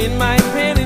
in my pen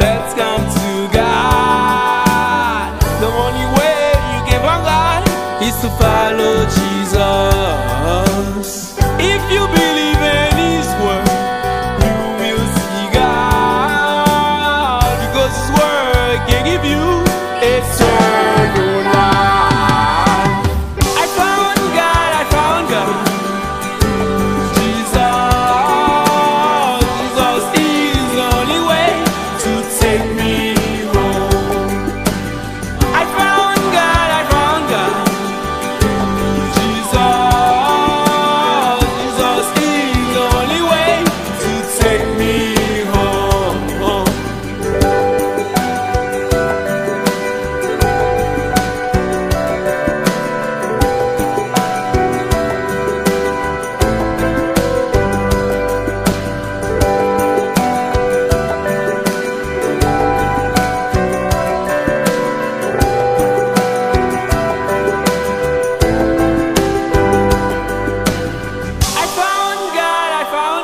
Let's come to God. The only way you can find God is to follow Jesus. If you believe.